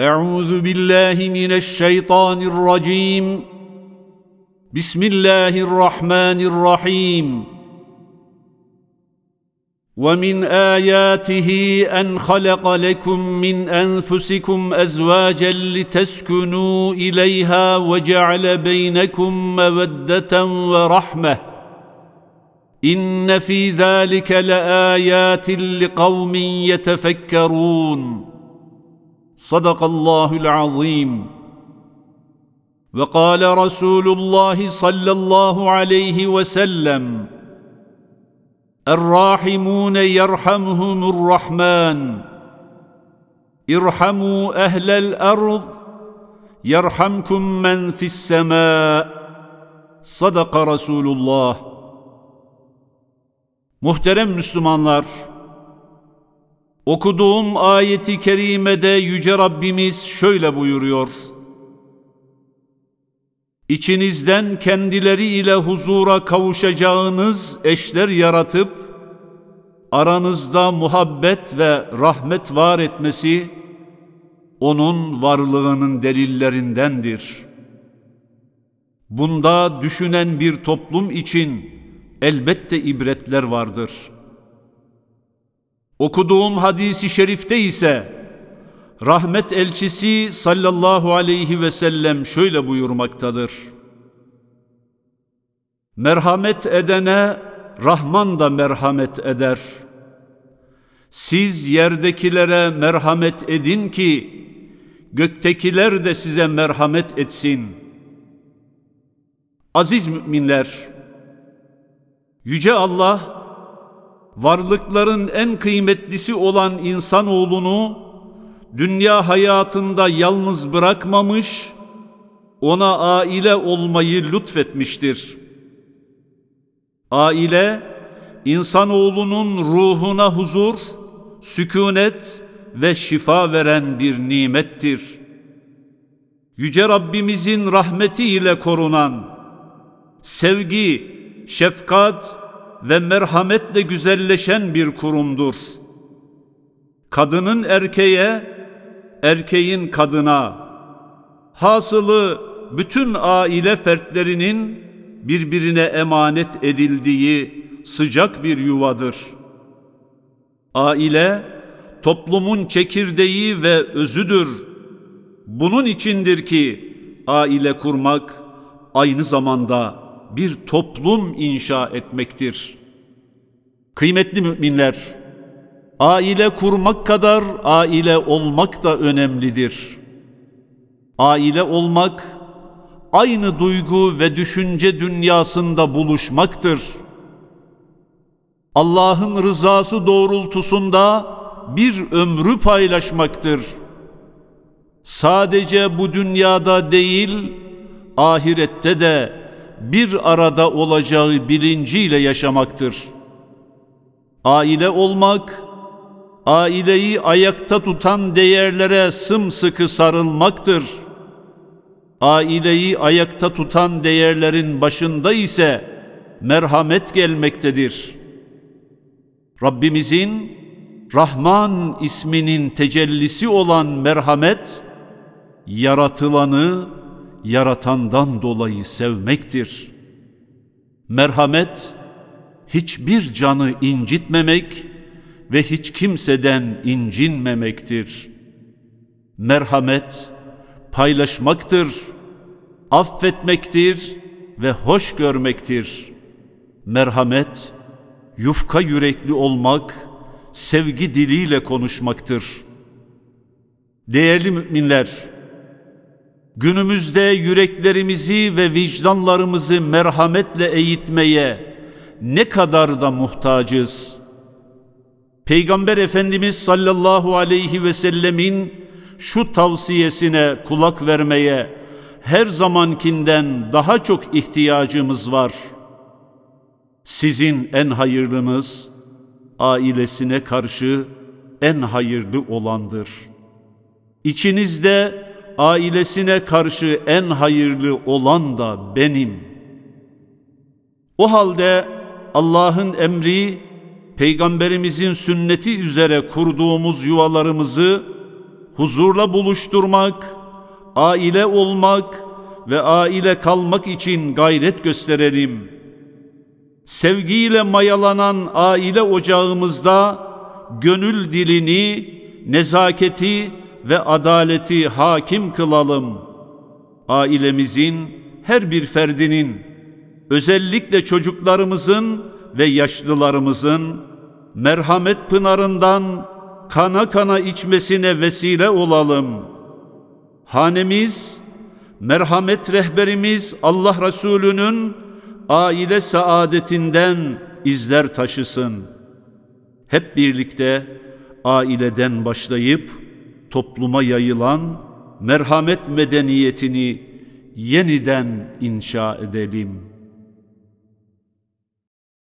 أعوذ بالله من الشيطان الرجيم. بسم الله الرحمن الرحيم. ومن آياته أن خلق لكم من أنفسكم أزواجا لتسكنوا إليها وجعل بينكم مودة ورحمة. إن في ذلك لآيات لقوم يتفكرون. صدق الله العظيم. وقال رسول الله صلى الله عليه وسلم الراحمون يرحمهم الرحمن. ارحموا أهل الأرض يرحمكم من في السماء. صدق رسول الله. Muhterem Müslümanlar, okuduğum ayeti kerimede Yüce Rabbimiz şöyle buyuruyor. İçinizden kendileri ile huzura kavuşacağınız eşler yaratıp, aranızda muhabbet ve rahmet var etmesi, onun varlığının delillerindendir. Bunda düşünen bir toplum için elbette ibretler vardır. Okuduğum hadisi şerifte ise, rahmet elçisi sallallahu aleyhi ve sellem şöyle buyurmaktadır. Merhamet edene Rahman da merhamet eder. Siz yerdekilere merhamet edin ki göktekiler de size merhamet etsin. Aziz müminler, Yüce Allah varlıkların en kıymetlisi olan insanoğlunu dünya hayatında yalnız bırakmamış, ona aile olmayı lütfetmiştir. Aile, insanoğlunun ruhuna huzur, sükunet ve şifa veren bir nimettir. Yüce Rabbimizin rahmeti ile korunan, sevgi, şefkat ve merhametle güzelleşen bir kurumdur. Kadının erkeğe, erkeğin kadına, hasılı bütün aile fertlerinin birbirine emanet edildiği sıcak bir yuvadır. Aile, toplumun çekirdeği ve özüdür. Bunun içindir ki aile kurmak aynı zamanda bir toplum inşa etmektir. Kıymetli müminler, aile kurmak kadar aile olmak da önemlidir. Aile olmak, aynı duygu ve düşünce dünyasında buluşmaktır. Allah'ın rızası doğrultusunda bir ömrü paylaşmaktır. Sadece bu dünyada değil, ahirette de bir arada olacağı bilinciyle yaşamaktır. Aile olmak, aileyi ayakta tutan değerlere sımsıkı sarılmaktır. Aileyi ayakta tutan değerlerin başında ise merhamet gelmektedir. Rabbimizin Rahman isminin tecellisi olan merhamet, yaratılanı yaratandan dolayı sevmektir. Merhamet, hiçbir canı incitmemek ve hiç kimseden incinmemektir. Merhamet, paylaşmaktır, affetmektir ve hoş görmektir. Merhamet, yufka yürekli olmak, sevgi diliyle konuşmaktır. Değerli müminler, günümüzde yüreklerimizi ve vicdanlarımızı merhametle eğitmeye ne kadar da muhtacız. Peygamber Efendimiz sallallahu aleyhi ve sellemin şu tavsiyesine kulak vermeye her zamankinden daha çok ihtiyacımız var. Sizin en hayırlınız ailesine karşı en hayırlı olandır. İçinizde ailesine karşı en hayırlı olan da benim. O halde Allah'ın emri, Peygamberimizin sünneti üzere kurduğumuz yuvalarımızı huzurla buluşturmak, aile olmak ve aile kalmak için gayret gösterelim. Sevgiyle mayalanan aile ocağımızda gönül dilini, nezaketi ve adaleti hakim kılalım. Ailemizin her bir ferdinin, özellikle çocuklarımızın ve yaşlılarımızın merhamet pınarından kana kana içmesine vesile olalım. Hanemiz, merhamet rehberimiz Allah Resulü'nün aile saadetinden izler taşısın. Hep birlikte aileden başlayıp topluma yayılan merhamet medeniyetini yeniden inşa edelim.''